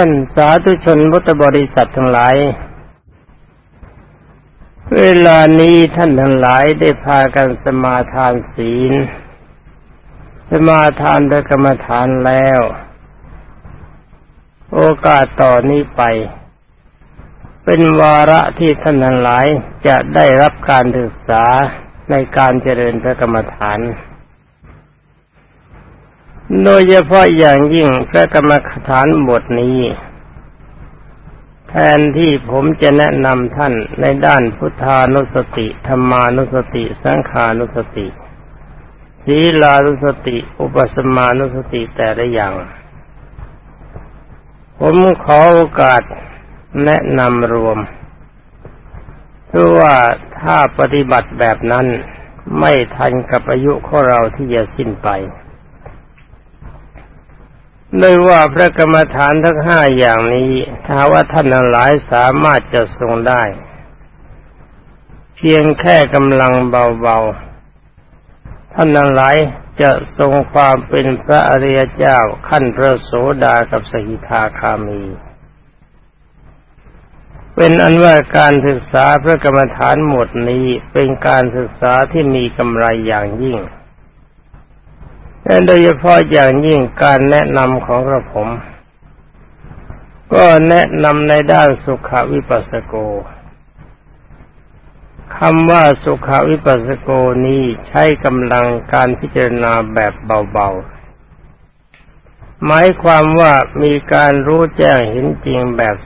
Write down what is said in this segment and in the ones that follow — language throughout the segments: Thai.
ท่านสาธุชนพุทธบริษัททั้งหลาย เวลานี้ท่านทั้งหลายได้พากันสมาทานศีล สมาทานโดยกรรมฐานแล้ว โอกาสต่อนนี้ไป เป็นวาระที่ท่านทั้งหลายจะได้รับการศึกษาในการเจริญพระกรรมฐาน โดยเฉพาะอย่างยิ่งพระกรรมฐานบทนี้ แทนที่ผมจะแนะนำท่านในด้านพุทธานุสติธรรมานุสติ สังขานุสติศีลานุสติ อุปสมานุสติแต่ละอย่าง ผมขอโอกาสแนะนำรวมเพราะว่าถ้าปฏิบัติแบบนั้นไม่ทันกับอายุของเราที่จะสิ้นไป ด้วยว่าพระกรรมฐานทั้งห้าอย่างนี้ถ้าว่าท่านหลายสามารถจะทรงได้ เพียงแค่กำลังเบาๆ ท่านหลายจะทรงความเป็นพระอริยเจ้าขั้นพระโสดากับสกิทาคามี เป็นอันว่าการศึกษาพระกรรมฐานหมดนี้เป็นการศึกษาที่มีกำไรอย่างยิ่ง และโดยเฉพาะอย่างยิ่งการแนะนำของกระผม ก็แนะนำในด้านสุขวิปัสสโกคำว่าสุขวิปัสสโกนี้ใช้กำลังการพิจารณาแบบเบาๆ หมายความว่ามีการรู้แจ้งเห็นจริงแบบ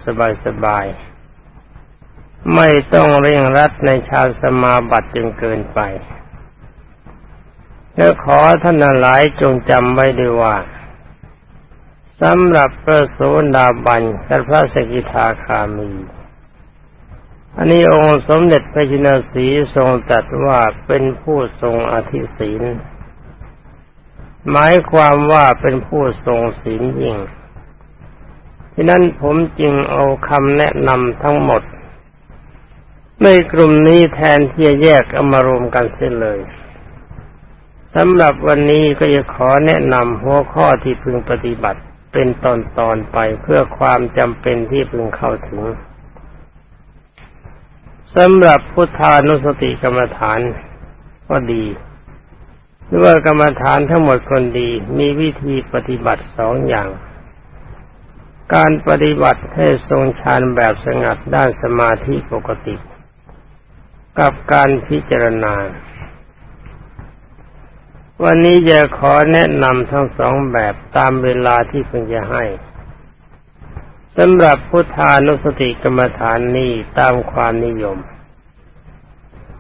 สบายๆ ไม่ต้องเร่งรัดในชาสมาบัติจนเกินไป และขอท่านหลายจงจำไว้ด้วยว่าสำหรับพระโสดาบันและพระสกิทาคามี อันนี้องค์สมเด็จพระจินสีทรงตรัสว่าเป็นผู้ทรงอธิศีลหมายความว่าเป็นผู้ทรงศีลยิ่งฉะนั้นผมจึงเอาคำแนะนำทั้งหมด ในกลุ่มนี้แทนที่จะแยกเอามารวมกันเสียเลย สำหรับวันนี้ก็จะขอแนะนำหัวข้อที่พึงปฏิบัติเป็นตอนตอนไปเพื่อความจำเป็นที่พึงเข้าถึงสำหรับพุทธานุสติกรรมฐานก็ดีหรือว่ากรรมฐานทั้งหมดคนดีมีวิธีปฏิบัติสองอย่าง การปฏิบัติให้ทรงฌานแบบสงัดด้านสมาธิปกติ กับการพิจารณา วันนี้จะขอแนะนำทั้งสองแบบตามเวลาที่เพิ่งจะให้สำหรับพุทธานุสติกรรมฐานนี้ตามความนิยม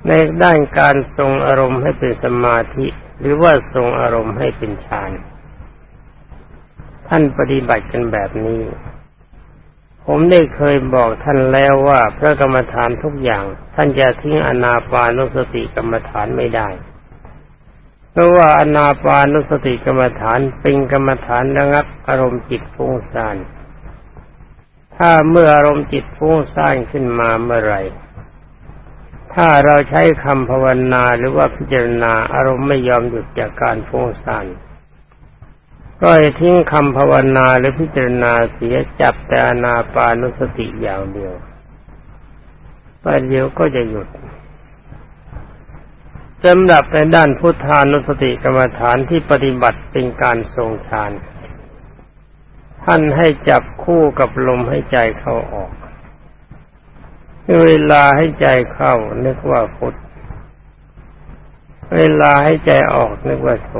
ในด้านการทรงอารมณ์ให้เป็นสมาธิ หรือว่าทรงอารมณ์ให้เป็นฌานท่านปฏิบัติกันแบบนี้ ผมได้เคยบอกท่านแล้วว่าพระกรรมฐานทุกอย่าง ท่านจะทิ้งอนาปานุสติกรรมฐานไม่ได้ เพราะว่าอนาปานุสติกรรมฐานเป็นกรรมฐานระงับอารมณ์จิตฟุ้งซ่าน ถ้าเมื่ออารมณ์จิตฟุ้งซ่านขึ้นมาเมื่อไรถ้าเราใช้คำภาวนาหรือว่าพิจารณาอารมณ์ไม่ยอมหยุดจากการฟุ้งซ่านก็ให้ทิ้งคำภาวนาหรือพิจารณาเสียจับแต่อนาปานุสติอย่างเดียวประเดี๋ยวก็จะหยุด สำหรับในด้านพุทธานุสติกรรมฐานที่ปฏิบัติเป็นการทรงฌานท่านให้จับคู่กับลมให้ใจเข้าออก เวลาให้ใจเข้านึกว่าพุทธเวลาให้ใจออกนึกว่าโท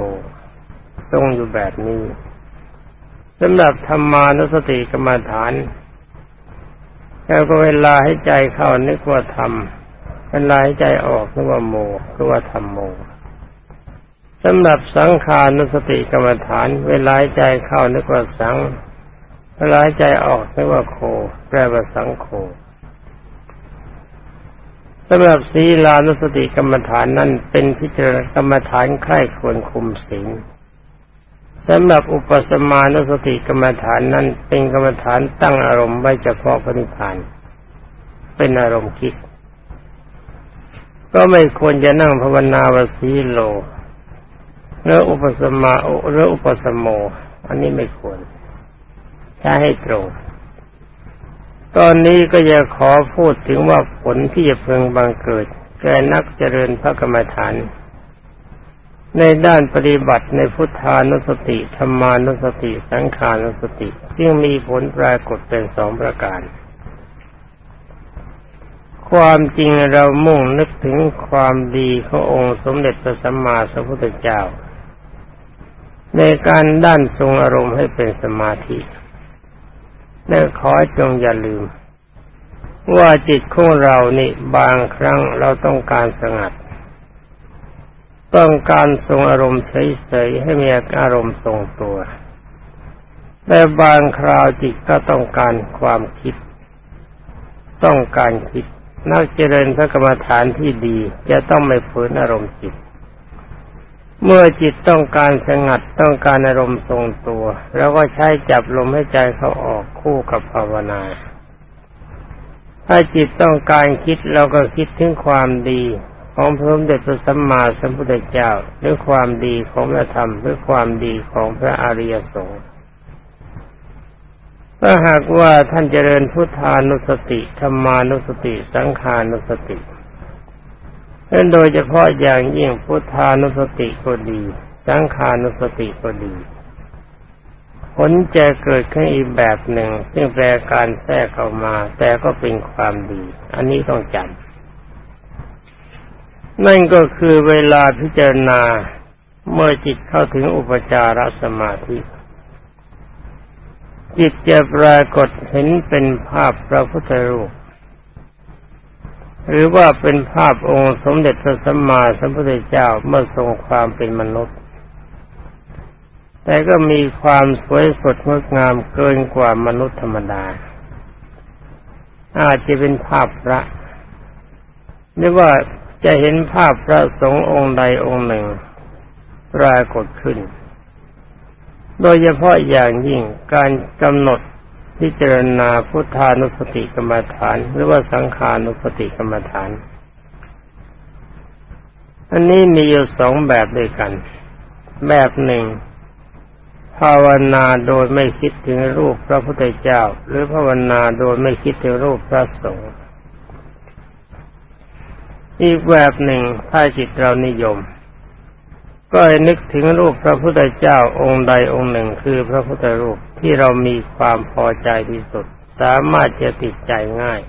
ทรงอยู่แบบนี้สำหรับธรรมานุสติกรรมฐานแล้วก็เวลาให้ใจเข้านึกว่าธรรม เวลาใจออกนึกว่าโมคือว่าธรรมโมสำหรับสังขานุสติกรรมฐาน เวลาใจเข้านึกว่าสัง เวลาใจออกนึกว่าโค แปลว่าสังโคสำหรับศีลานุสติกรรมฐานนั้นเป็นพิจารณากรรมฐานใคร่ควรคุมศีลสำหรับอุปสมานุสติกรรมฐานนั้นเป็นกรรมฐานตั้งอารมณ์ไว้เฉพาะพระนิพพาน เป็นอารมณ์คิด ก็ไม่ควรจะนั่งภาวนาวสีโลหรืออุปสมาหรืออุปสมโม อันนี้ไม่ควร ใช้ให้ตรง ตอนนี้ก็จะขอพูดถึงว่าผลที่จะเพึงบังเกิด แก่นักเจริญพระกรรมฐาน ในด้านปฏิบัติในพุทธานุสติธรรมานุสติ สังขานุสติ ซึ่งมีผลปรากฏเป็นสองประการ ความจริงเรามุ่งนึกถึงความดีขององค์สมเด็จพระสัมมาสัมพุทธเจ้า ในการด้านทรงอารมณ์ให้เป็นสมาธิและขอจงอย่าลืม ว่าจิตของเรานี่บางครั้งเราต้องการสงัด ต้องการทรงอารมณ์เฉยๆให้มีอารมณ์ทรงตัวแต่บางคราวจิตก็ต้องการความคิด ต้องการคิด นักเจริญพระกรรมฐานที่ดี จะต้องไม่ฝืนอารมณ์จิต เมื่อจิตต้องการสงัดต้องการอารมณ์ทรงตัวเราก็ใช้จับลมให้ใจเขาออกคู่กับภาวนา ถ้าจิตต้องการคิดเราก็คิดถึงความดีของพระสมเด็จพระสัมมาสัมพุทธเจ้าหรือความดีของพระธรรมหรือความดีของพระอริยสงฆ์ ถ้าหากว่าท่านเจริญพุทธานุสติธรรมานุสติ สังขานุสตินั่นโดยเฉพาะอย่างยิ่งพุทธานุสติก็ดี สังขานุสติก็ดี ผลจะเกิดขึ้นอีกแบบหนึ่ง ซึ่งแปลการแทรกเข้ามา แต่ก็เป็นความดี อันนี้ต้องจำนั่นก็คือเวลาพิจารณาเมื่อจิตเข้าถึงอุปจารสมาธิ จิตจะปรากฏเห็นเป็นภาพพระพุทธรูป หรือว่าเป็นภาพองค์สมเด็จพระสัมมาสัมพุทธเจ้าเมื่อทรงความเป็นมนุษย์ แต่ก็มีความสวยสดงดงามเกินกว่ามนุษย์ธรรมดา อาจจะเป็นภาพพระหรือว่าจะเห็นภาพพระสงฆ์องค์ใดองค์หนึ่ง ปรากฏขึ้น โดยเฉพาะอย่างยิ่งการกำหนดพิจารณาพุทธานุสติกรรมฐาน หรือว่าสังขานุสติกรรมฐาน อันนี้มีอยู่สองแบบด้วยกัน แบบหนึ่ง ภาวนาโดยไม่คิดถึงรูปพระพุทธเจ้า หรือภาวนาโดยไม่คิดถึงรูปพระสงฆ์อีกแบบหนึ่งถ้าจิตเรานิยม ก็ให้นึกถึงรูปพระพุทธเจ้าองค์ใดองค์หนึ่งคือพระพุทธรูปที่เรามีความพอใจที่สุด สามารถจะติดใจง่าย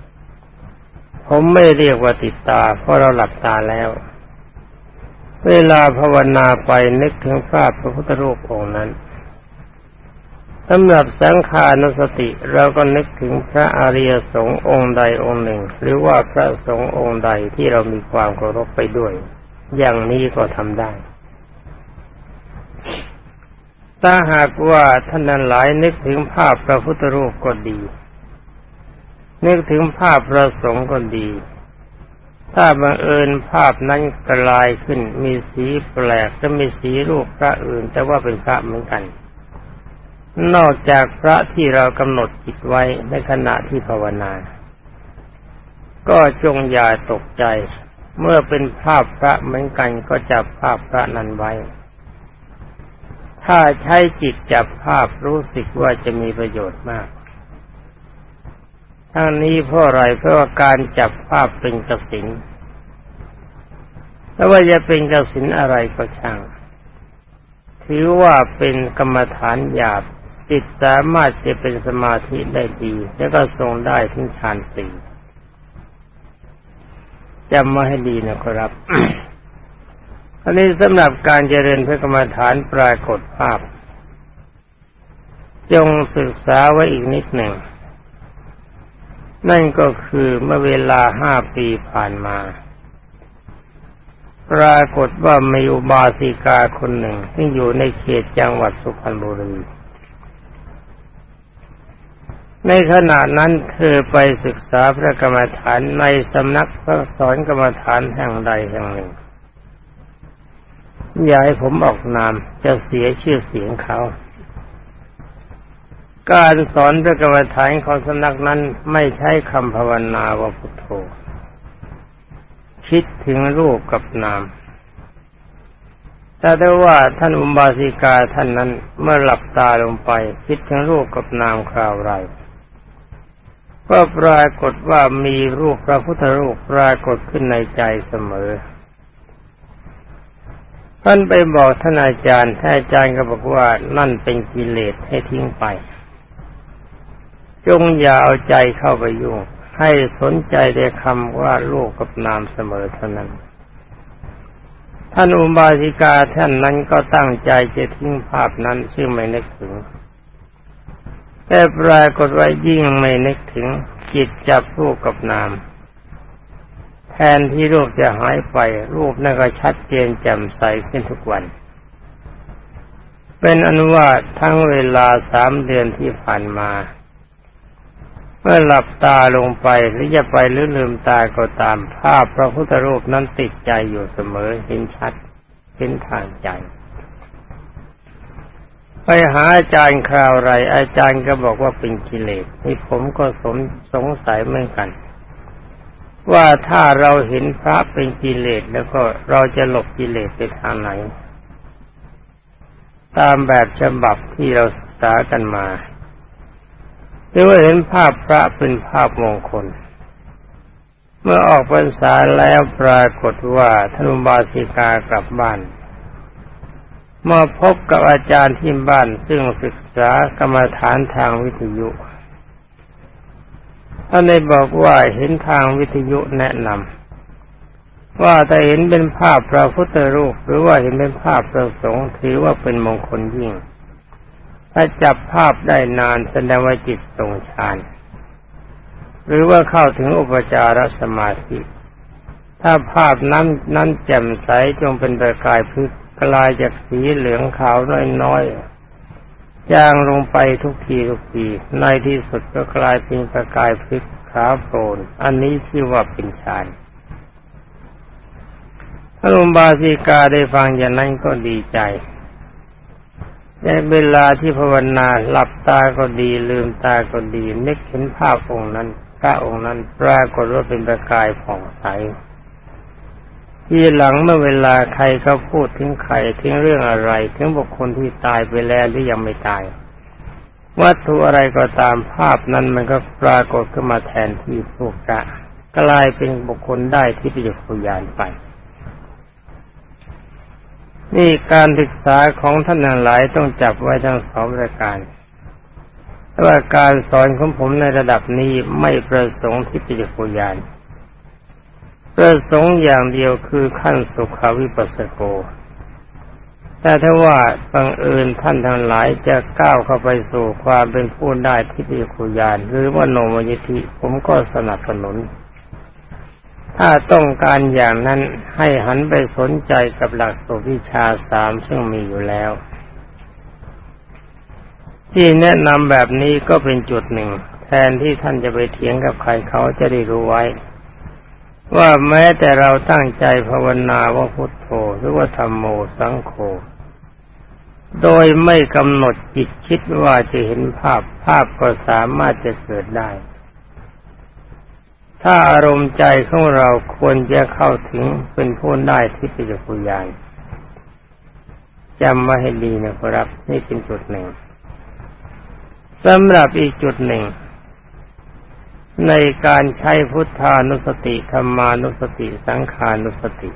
ผมไม่เรียกว่าติดตา เพราะเราหลับตาแล้ว เวลาภาวนาไปนึกถึงภาพพระพุทธรูปองค์นั้นสำหรับสังขานุสติเราก็นึกถึงพระอริยสงฆ์องค์ใดองค์หนึ่ง หรือว่าพระสงฆ์องค์ใดที่เรามีความเคารพไปด้วย อย่างนี้ก็ทำได้ ถ้าหากว่าท่านนั้นหลายนึกถึงภาพพระพุทธรูปก็ดี นึกถึงภาพพระสงฆ์ก็ดี ถ้าบังเอิญภาพนั้นกลายขึ้น มีสีแปลกจะมีสีรูปพระอื่น แต่ว่าเป็นพระเหมือนกัน นอกจากพระที่เรากำหนดจิตไว้ในขณะที่ภาวนา ก็จงอย่าตกใจ เมื่อเป็นภาพพระเหมือนกันก็จับภาพพระนั้นไว้ ถ้าใช้จิตจับภาพรู้สึกว่าจะมีประโยชน์มากทั้งนี้เพราะอะไรเพราะว่าการจับภาพเป็นกสินไม่ว่าจะเป็นกสินอะไรก็ช่าง ถือว่าเป็นกรรมฐานหยาบจิตสามารถจะเป็นสมาธิได้ดี แล้วก็ทรงได้ถึงฌานสี่จำมาให้ดีนะครับ อันนี้สำหรับการเจริญพระกรรมฐานปรากฏภาพ จงศึกษาไว้อีกนิดหนึ่ง นั่นก็คือเมื่อเวลาห้าปีผ่านมา ปรากฏว่ามีอุบาสิกาคนหนึ่งที่อยู่ในเขตจังหวัดสุพรรณบุรีในขณะนั้นเธอไปศึกษาพระกรรมฐานในสำนักพระสอนกรรมฐานแห่งใดแห่งหนึ่ง อย่าให้ผมออกนามจะเสียชื่อเสียงเขา การสอนพระกรรมฐานของสำนักนั้นไม่ใช้คำภาวนาว่าพุทโธ คิดถึงรูปกับนามแต่ได้ว่าท่านอุบาสิกาท่านนั้นเมื่อหลับตาลงไป คิดถึงรูปกับนามคราวไรก็ปรากฏว่ามีรูปพระพุทธรูปปรากฏขึ้นในใจเสมอ ท่านไปบอกท่านอาจารย์ท่านอาจารย์ก็บอกว่านั่นเป็นกิเลสให้ทิ้งไป จงอย่าเอาใจเข้าไปยุ่ง ให้สนใจในคำว่าลูกกับนามเสมอเท่านั้น ท่านอุบาสิกาท่านนั้นก็ตั้งใจจะทิ้งภาพนั้นซึ่งไม่นึกถึง แต่ปรากฏว่ายิ่งไม่นึกถึงจิตจับรูปกับนาม แทนที่รูปจะหายไป รูปนั่นก็ชัดเจนแจ่มใสขึ้นทุกวัน เป็นอนุวาตทั้งเวลาสามเดือนที่ผ่านมา เมื่อหลับตาลงไปหรือจะไปหรือลืมตาก็ตามภาพพระพุทธรูปนั้นติดใจอยู่เสมอเห็นชัดเห็นทางใจไปหาอาจารย์คราวไร อาจารย์ก็บอกว่าเป็นกิเลสนี่ผมก็สมสงสัยเหมือนกัน ว่าถ้าเราเห็นพระเป็นกิเลสแล้วก็เราจะหลบกิเลสไปทางไหน ตามแบบฉบับที่เราศึกษากันมาหรือว่าเห็นภาพพระเป็นภาพมงคล เมื่อออกพรรษาแล้วปรากฏว่าธนุบาสิกากลับบ้านมาพบกับอาจารย์ที่บ้านซึ่งศึกษากรรมฐานทางวิทยุ ท่านได้บอกว่าเห็นทางวิทยุแนะนำว่าถ้าเห็นเป็นภาพพระพุทธรูป หรือว่าเห็นเป็นภาพพระสงฆ์ถือว่าเป็นมงคลยิ่ง ถ้าจับภาพได้นานแสดงว่าจิตทรงฌานหรือว่าเข้าถึงอุปจารสมาธิถ้าภาพนั้นนั้นแจ่มใสจงเป็นประกายพึกกลายจากสีเหลืองขาวน้อยๆ จางลงไปทุกทีทุกที ในที่สุดก็กลายเป็นประกายพลิกขาโปรนอันนี้ชื่อว่าเป็นฌานพระลุมบาสิกาได้ฟังอย่างนั้นก็ดีใจ ในเวลาที่ภาวนาหลับตาก็ดีลืมตาก็ดีนึกเห็นภาพองค์นั้นพระองค์นั้นปรากฏว่าเป็นประกายผ่องใส ทีหลังเมื่อเวลาใครเขาพูดถึงใครถึงเรื่องอะไร ถึงบุคคลที่ตายไปแล้วหรือยังไม่ตาย วัตถุอะไรก็ตามภาพนั้นมันก็ปรากฏขึ้นมาแทนที่พวกกะกลายเป็นบุคคลได้ที่ปิจคุยานไป นี่การศึกษาของท่านหลายต้องจับไว้ทั้งสองประการว่าการสอนของผมในระดับนี้ไม่ประสงค์ที่ปิจคุยาน ประสงค์อย่างเดียวคือขั้นสุขาวิปัสสโก แต่ถ้าว่าบังเอิญท่านทั้งหลายจะก้าวเข้าไปสู่ความเป็นผู้ได้ที่ดีคุยานหรือว่าโนมยิธิผมก็สนับสนุน ถ้าต้องการอย่างนั้นให้หันไปสนใจกับหลักสูตรวิชาสามซึ่งมีอยู่แล้ว ที่แนะนำแบบนี้ก็เป็นจุดหนึ่ง แทนที่ท่านจะไปเถียงกับใครเขาจะได้รู้ไว้ ว่าแม้แต่เราตั้งใจภาวนาว่าพุทโธหรือว่าธรรมโมสังโฆโดยไม่กำหนดจิตคิดว่าจะเห็นภาพภาพก็สามารถจะเกิดได้ ถ้าอารมณ์ใจของเราควรจะเข้าถึงเป็นผู้ได้ที่ปิจคุยานจำมาให้ดีนะครับนี่เป็นจุดหนึ่งสำหรับอีกจุดหนึ่ง ในการใช้พุทธานุสติธรรมานุสติสังขานุสติ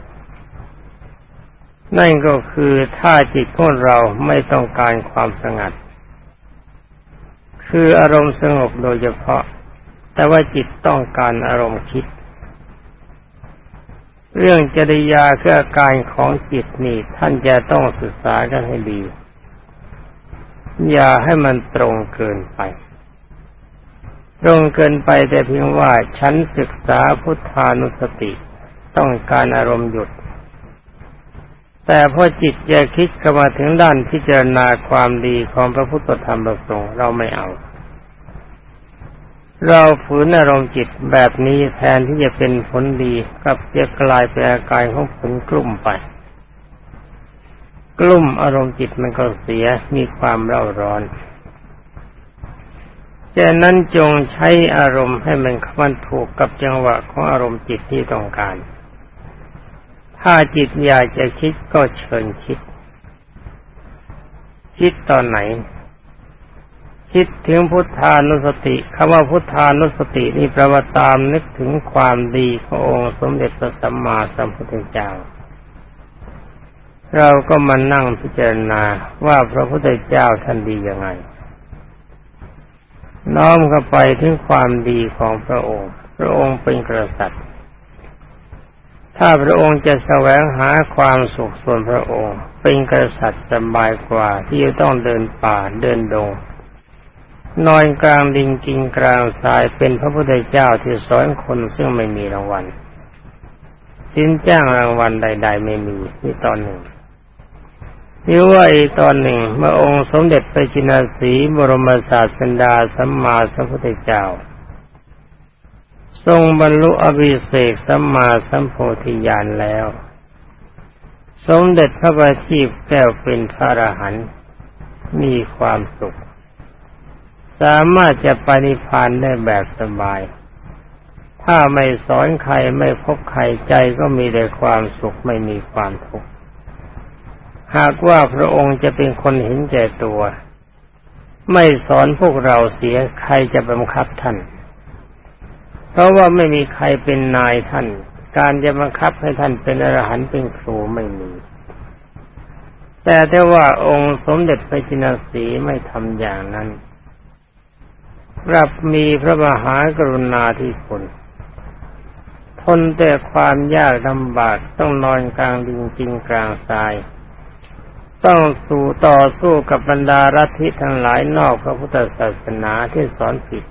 นั่นก็คือถ้าจิตของเราไม่ต้องการความสงัด คืออารมณ์สงบโดยเฉพาะ แต่ว่าจิตต้องการอารมณ์คิด เรื่องจริยาคืออาการของจิตนี่ท่านจะต้องศึกษากันให้ดี อย่าให้มันตรงเกินไป ตรงเกินไปแต่เพียงว่าฉันศึกษาพุทธานุสติต้องการอารมณ์หยุด แต่พอจิตจะคิดเข้ามาถึงด้านพิจารณาความดีของพระพุทธธรรมประสงค์เราไม่เอา เราฝืนอารมณ์จิตแบบนี้แทนที่จะเป็นผลดีกับจะกลายเป็นอาการของผลกลุ่มไป กลุ่มอารมณ์จิตมันก็เสียมีความเร่าร้อน ฉะนั้นจงใช้อารมณ์ให้มันมันถูกกับจังหวะของอารมณ์จิตที่ต้องการ ถ้าจิตอยากจะคิดก็เชิญคิด คิดตอนไหน คิดถึงพุทธานุสติคำว่าพุทธานุสตินี่แปลว่าตามนึกถึงความดีขององค์สมเด็จพระสัมมาสัมพุทธเจ้า เราก็มานั่งพิจารณาว่าพระพุทธเจ้าท่านดียังไง น้อมเข้าไปถึงความดีของพระองค์ พระองค์เป็นกษัตริย์ ถ้าพระองค์จะแสวงหาความสุขส่วนพระองค์ เป็นกษัตริย์สบายกว่าที่จะต้องเดินป่าเดินดง นอนกลางดินกินกลางทรายเป็นพระพุทธเจ้าที่สอนคนซึ่งไม่มีรางวัลสินจ้างรางวัลใด ๆ ไม่มีนี่ตอนหนึ่งหรือว่าอีตอนหนึ่งเมื่อองค์สมเด็จ พระจินาสีบรมศาสดาสัมมาสัมพุทธเจ้า ทรงบรรลุอภิเศกสัมมาสัมโพธิญาณแล้ว สมเด็จพระบัณฑิตแก้วเป็นพระอรหันต์มีความสุข สามารถจะปฏิพานได้แบบสบาย ถ้าไม่สอนใครไม่พบใครใจก็มีแต่ความสุขไม่มีความทุกข์หากว่าพระองค์จะเป็นคนเห็นแก่ตัว ไม่สอนพวกเราเสียใครจะบังคับท่าน เพราะว่าไม่มีใครเป็นนายท่าน การจะบังคับให้ท่านเป็นอรหันต์เป็นครูไม่มี แต่ได้ว่าองค์สมเด็จพระจินสีไม่ทำอย่างนั้นรับมีพระมหากรุณาธิคุณทนแต่ความยากลำบากต้องนอนกลางดินจริงกลางทราย ต้องสู้ต่อสู้กับบรรดารัฐิทั้งหลายนอกพระพุทธศาสนาที่สอนผิด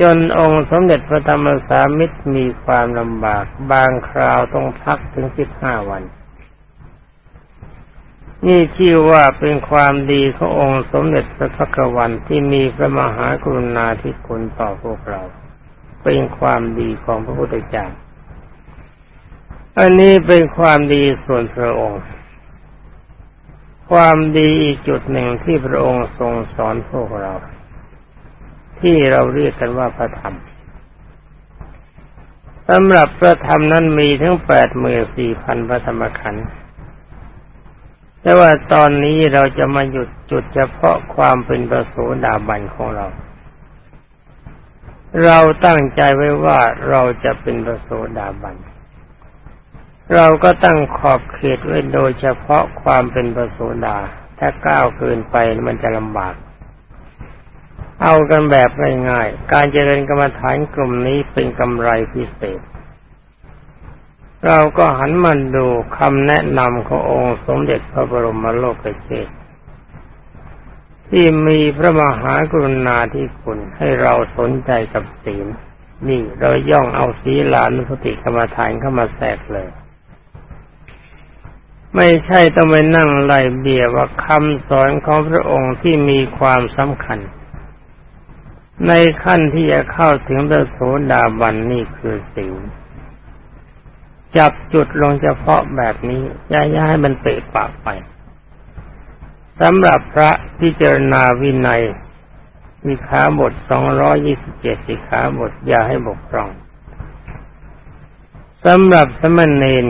จนองค์สมเด็จพระธรรมสามิตรมีความลำบาก บางคราวต้องพักถึงสิบห้าวัน นี่ชื่อว่าเป็นความดีขององค์สมเด็จพระพักวันที่มีพระมหากรุณาธิคุณต่อพวกเรา เป็นความดีของพระพุทธเจ้าอันนี้เป็นความดีส่วนพระองค์ ความดีอีกจุดหนึ่งที่พระองค์ทรงสอนพวกเรา ที่เราเรียกกันว่าพระธรรมสำหรับพระธรรมนั้นมีทั้งแปดหมื่นสี่พันพระธรรมขันธ์แต่ว่าตอนนี้เราจะมาหยุดจุดเฉพาะความเป็นประโสดาบันของเรา เราตั้งใจไว้ว่าเราจะเป็นประโสดาบันเเราก็ตั้งขอบเขตไว้โดยเฉพาะความเป็นประโสดา ถ้าก้าวเกินไปมันจะลำบาก เอากันแบบง่ายๆ การเจริญกรรมฐานกลุ่มนี้เป็นกำไรพิเศษ เราก็หันมาดูคำแนะนำขององค์สมเด็จพระบรมโลกเชษที่มีพระมหากรุณาธิคุณให้เราสนใจกับศีล นี่เราย่องเอาศีลานุสติกรรมฐานเข้ามาแทรกเลย ไม่ใช่ต้องไปนั่งไล่เบียว่าคำสอนของพระองค์ที่มีความสำคัญ ในขั้นที่จะเข้าถึงพระโสดาบันนี่คือศีลจับจุดลงเฉพาะแบบนี้ย่ายให้มันเตะปากไปสำหรับพระพิจารณาวินัยมีขาบทสองร้อยี่สิบเจ็ดสิขาบทอย่าให้บกพร่องสำหรับสมณเณร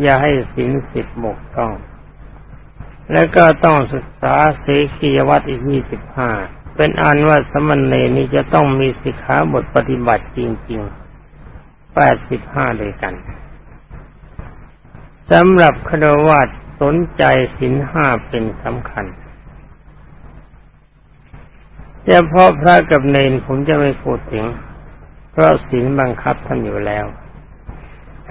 อย่าให้สินสิบบกพร่อง แล้วก็ต้องศึกษาเสขียวัตรอีกยี่สิบห้าเป็นอันว่าสมณเณรนี้จะต้องมีสิกขาบทปฏิบัติจริงๆแปดสิบห้าด้วยกันสำหรับครวาสนใจสินห้าเป็นสำคัญเฉพาะพระกับเนนผมจะไม่พูดถึง เพราะสินบังคับท่านอยู่แล้ว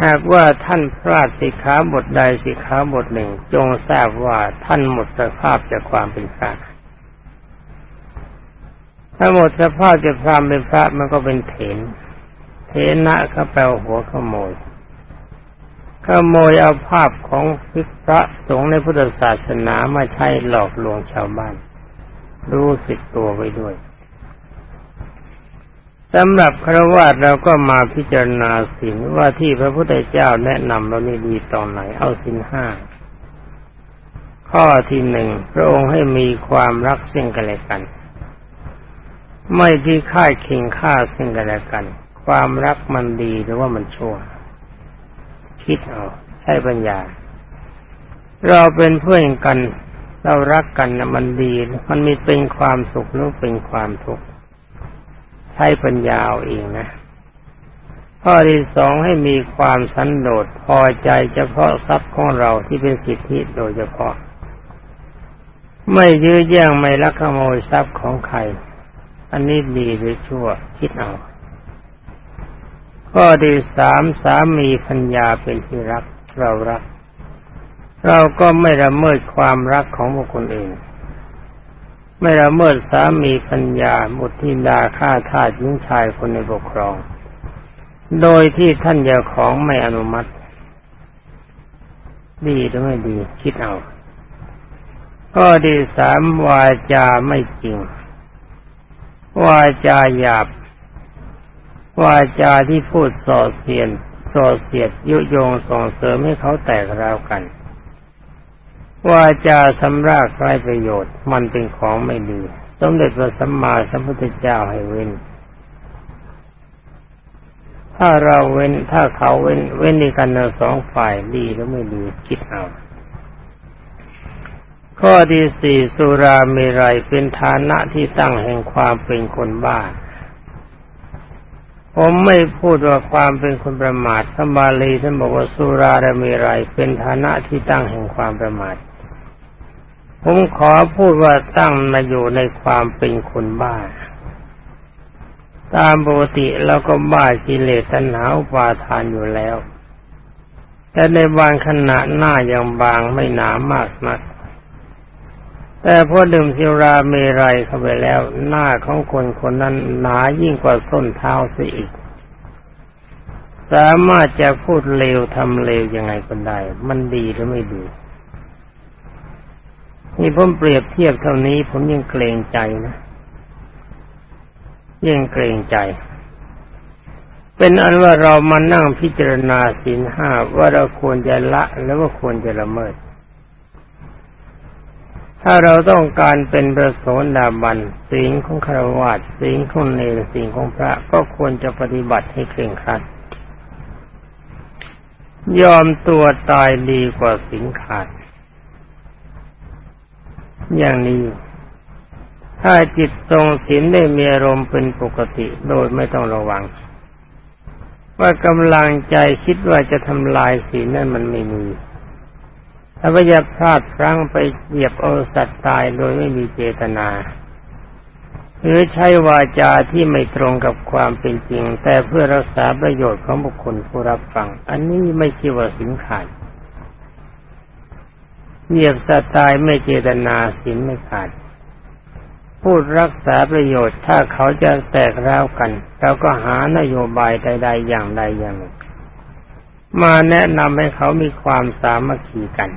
หากว่าท่านพลาดสิกขาบทใดสิกขาบทหนึ่ง จงทราบว่าท่านหมดสภาพจากความเป็นพระถ้าหมดสภาพจากความเป็นพระมันก็เป็นเถนเถนะก็แปลหัวขโมยขโมยเอาภาพของพิพระสงฆ์ในพุทธศาสนามาใช้หลอกลวงชาวบ้าน รู้สึกตัวไว้ด้วย สำหรับครวญเราก็มาพิจารณาสินว่าที่พระพุทธเจ้าแนะนำเรานี่ดีตอนไหน เอาสินห้า ข้อที่หนึ่งพระองค์ให้มีความรักซึ่งกันและกัน ไม่ที่ค่ายเคียงค่าซึ่งกันและกัน ความรักมันดีหรือว่ามันชั่ว คิดเอาใช้ปัญญา เราเป็นเพื่อนกัน เรารักกันนะมันดี มันมีเป็นความสุขหรือเป็นความทุกข์ ช้ปัญญาเอาเองนะ ข้อที่สองให้มีความสันโดษพอใจเฉพาะทรัพย์ของเราที่เป็นสิทธิโดยเฉพาะ ไม่ยื้อแย่งไม่ลักขโมยทรัพย์ของใคร อันนี้ดีหรือชั่วคิดเอาข้อที่สามสามีพัญญาเป็นที่รักเรารัก เราก็ไม่ละเมิดความรักของบุคคลอื่น ไม่ละเมิดสามีพัญญาบุตรธิดาฆ่าทาสหญิงชายคนในปกครอง โดยที่ท่านเจ้าของไม่อนุมัติ ดีหรือไม่ดี คิดเอาข้อที่สามวาจาไม่จริง วาจาหยาบ วาจาที่พูดส่อเสียนส่อเสียดยุยงส่งเสริมให้เขาแตกราวกัน วาจาสำรากไร้ประโยชน์ มันเป็นของไม่ดี สมเด็จพระสัมมาสัมพุทธเจ้าให้เว้น ถ้าเราเว้นถ้าเขาเว้น เว้นในกันทั้งสองฝ่ายดีหรือไม่ดีคิดเอาข้อที่สี่สุราเมรัยเป็นฐานะที่ตั้งแห่งความเป็นคนบ้า ผมไม่พูดว่าความเป็นคนประมาทสมบาลีท่านบอกว่าสุราเรมีไรเป็นฐานะที่ตั้งแห่งความประมาท ผมขอพูดว่าตั้งมาอยู่ในความเป็นคนบ้า ตามปกติเราก็บ้ากิเลสตัณหาอุปาทานอยู่แล้ว แต่ในบางขณะหน้ายังบางไม่หนามากนัก แต่พอดื่มสิราเมรัยเข้าไปแล้ว หน้าของคนคนนั้นหนายิ่งกว่าส้นเท้าเสียอีก สามารถจะพูดเลวทำเลวยังไงก็ได้ มันดีหรือไม่ดี นี่ผมเปรียบเทียบเท่านี้ผมยังเกรงใจนะ ยังเกรงใจเป็นอันว่าเรามานั่งพิจารณาสินห้าว่าเราควรจะละ แล้วว่าควรจะละเมิด ถ้าเราต้องการเป็นประโสดาบันสิ่งของคารวะสิ่งของเนรสิ่งของพระก็ควรจะปฏิบัติให้เคร่งครัด ยอมตัวตายดีกว่าสิงขาด อย่างนี้ ถ้าจิตทรงศีลได้มีอารมณ์เป็นปกติโดยไม่ต้องระวัง ว่ากำลังใจคิดว่าจะทำลายศีลนั้นมันไม่มี ถ้าว่าจะพลาดพลั้งไปเหยียบเอาสัตว์ตายโดยไม่มีเจตนาหรือใช้วาจาที่ไม่ตรงกับความเป็นจริง แต่เพื่อรักษาประโยชน์ของบุคคลผู้รับฟัง อันนี้ไม่ใช่ว่าสินขาดเหยียบสัตว์ตายไม่เจตนาสินไม่ขาด พูดรักษาประโยชน์ถ้าเขาจะแตกร้าวกันเราก็หานโยบายใดๆอย่างใดอย่างหนึ่ง มาแนะนำให้เขามีความสามัคคีกัน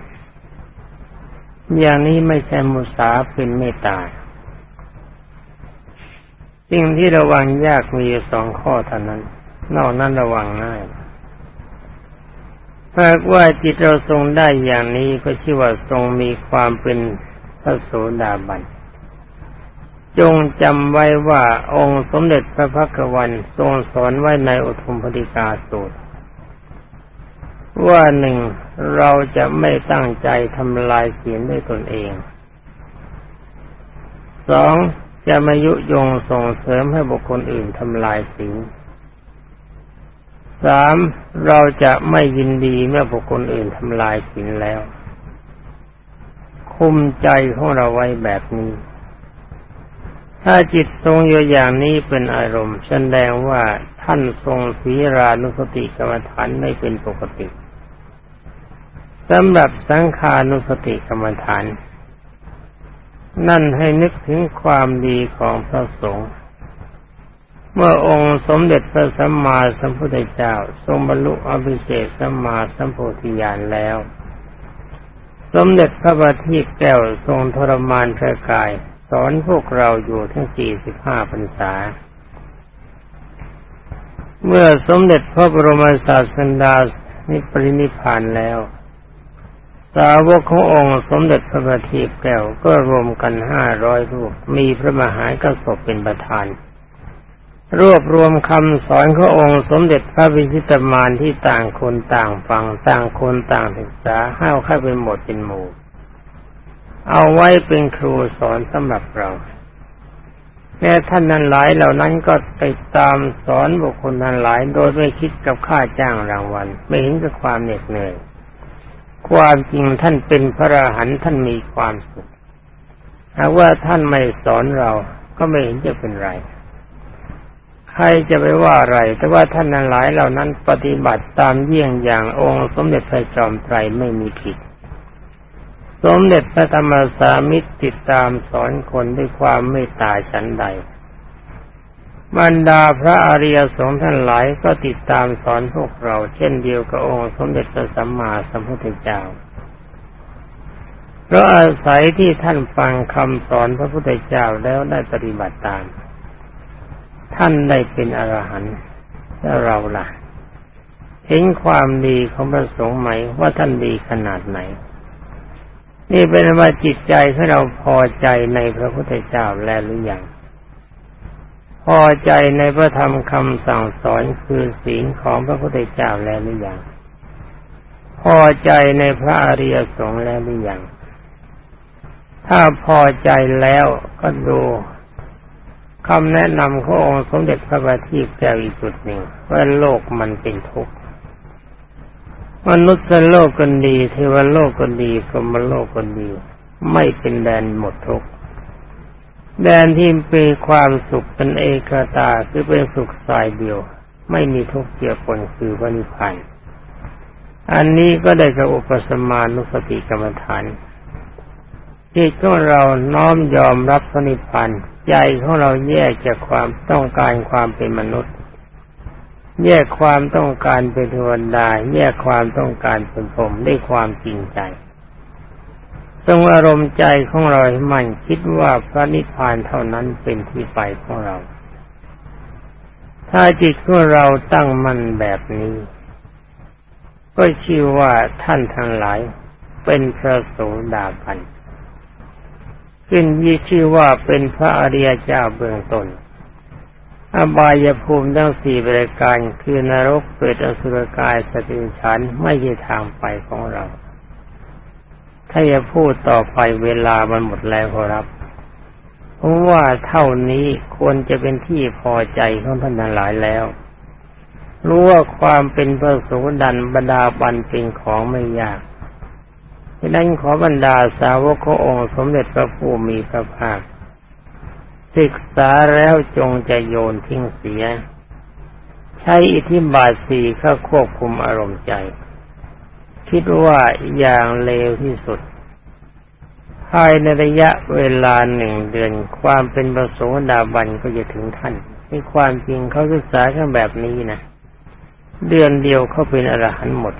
อย่างนี้ไม่ใช่มุสาเป็นเมตตาสิ่งที่ระวังยากมีสองข้อเท่านั้น นอกนั้นระวังง่ายหากว่าจิตเราทรงได้อย่างนี้ก็ชื่อว่าทรงมีความเป็นพระโสดาบัน จงจำไว้ว่าองค์สมเด็จพระพักวันทรงสอนไว้ในอุทุมพธิกาสูตร ว่าหนึ่งเราจะไม่ตั้งใจทำลายศีลด้วยตนเอง สองจะไมายุยงส่งเสริมให้บุคคลอื่นทำลายศีลสามเราจะไม่ยินดีเมื่อบุคคลอื่นทำลายศีลแล้ว คุมใจของเราไว้แบบนี้ ถ้าจิตทรงอยู่อย่างนี้เป็นอารมณ์แสดงว่าท่านทรงศีรานุสติกรรมฐานไม่เป็นปกติสำหรับสังขานุสติกรรมฐาน นั่นให้นึกถึงความดีของพระสงฆ์เมื่อองค์สมเด็จพระสัมมาสัมพุทธเจ้า ทรงบรรลุอภิเศษสัมมาสัมโพธิญาณแล้ว สมเด็จพระบัณฑิตแก้วทรงทรมานพระกาย สอนพวกเราอยู่ทั้งสี่สิบห้าพรรษา เมื่อสมเด็จพระบรมศาสดานิปรินิพานแล้ว สาวกขององค์สมเด็จพระบัณฑิตแก้วก็รวมกันห้าร้อยรูป มีพระมหากระสบเป็นประธาน รวบรวมคำสอนขององค์สมเด็จพระวิชิตมานที่ต่างคนต่างฟังต่างคนต่างศึกษาห้าวเข้าเป็นหมดเป็นหมู่ เอาไว้เป็นครูสอนสำหรับเรา แม้ท่านนั้นหลายเหล่านั้นก็ไปตามสอนบุคคลนั้นหลาย โดยไม่คิดกับค่าจ้างรางวัล ไม่เห็นกับความเหน็ดเหนื่อย ความจริงท่านเป็นพระอรหันต์ท่านมีความสุขหากว่าท่านไม่สอนเราก็ไม่เห็นจะเป็นไร ใครจะไปว่าอะไร แต่ว่าท่านนั้นหลายเหล่านั้นปฏิบัติตามเยี่ยงอย่างองค์สมเด็จพระจอมไตรไม่มีผิด สมเด็จพระธรรมสามิตรติดตามสอนคนด้วยความไม่ตายฉันใดบรรดาพระอริยสงฆ์ท่านหลายก็ติดตามสอนพวกเรา เช่นเดียวกับองค์สมเด็จพระสัมมาสัมพุทธเจ้า เพราะอาศัยที่ท่านฟังคำสอนพระพุทธเจ้าแล้วได้ปฏิบัติตาม ท่านได้เป็นอรหันต์แล้วเราล่ะ เห็นความดีของพระสงฆ์ไหมว่าท่านดีขนาดไหน นี่เป็นว่าจิตใจของเราพอใจในพระพุทธเจ้าแล้วหรือยังพอใจในพระธรรมคำสั่งสอนคือศีลของพระพุทธเจ้าแล้วหรือยังพอใจในพระอริยสงฆ์แล้วหรือยังถ้าพอใจแล้วก็ดูคำแนะนำขององค์สมเด็จพระบัณฑิตแก้วอีกจุดหนึ่งว่าโลกมันเป็นทุกข์ มนุษย์โลกกันดี เทวโลกกันดีพรมโลกกันดี ไม่เป็นแดนหมดทุกแดนที่เป็นความสุขเป็นเอกตาคือเป็นสุขสายเดียว ไม่มีทุกข์เกี่ยวปนคือวันิพันธ์อันนี้ก็ได้กับอุปสมานุสติกรรมฐานจิตของเราน้อมยอมรับสนิพันธ์ใจของเราแยกจากความต้องการความเป็นมนุษย์ แยกความต้องการเป็นเทวดาแยกความต้องการเป็นผมได้ความจริงใจทรงอารมณ์ใจของเราให้มันคิดว่าพระนิพพานเท่านั้นเป็นที่ไปของเรา ถ้าจิตของเราตั้งมั่นแบบนี้ ก็ชื่อว่าท่านทั้งหลายเป็นพระโสดาบันขึ้นยี่ชื่อว่าเป็นพระอริยเจ้าเบื้องต้น อบายภูมิทั้งสี่บริการคือนรกเปรตอสุรกายสติฉันไม่ใช่ทางไปของเรา ถ้าจะพูดต่อไปเวลามันหมดแล้วครับเพราะว่าเท่านี้ควรจะเป็นที่พอใจของท่านหลายแล้ว รู้ว่าความเป็นพระสงฆ์ดันบรรดาบันเป็นของไม่ยากดังนั้นขอบรรดาสาวกขององค์สมเด็จพระผู้มีพระภาค ศึกษาแล้วจงจะโยนทิ้งเสีย ใช้อิทธิบาทสี่เข้าควบคุมอารมณ์ใจ คิดว่าอย่างเลวที่สุด ภายในระยะเวลาหนึ่งเดือน ความเป็นประโสดาบันก็จะถึงท่านในความจริงเขาศึกษาแค่แบบนี้นะเดือนเดียวเขาเป็นอรหันต์หมด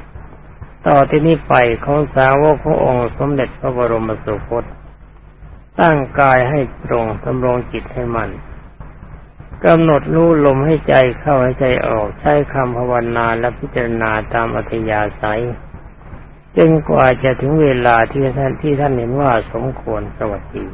ต่อที่นี้ไปของสาวกขององค์สมเด็จพระบรมสุคต ตั้งกายให้ตรงทำรงจิตให้มันกำหนดรู้ลมให้ใจเข้าให้ใจออก ใช้คำภาวนาและพิจารณาตามอัธยาศัยจนกว่าจะถึงเวลาที่ท่านที่ท่านเห็นว่าสมควรสวัสดี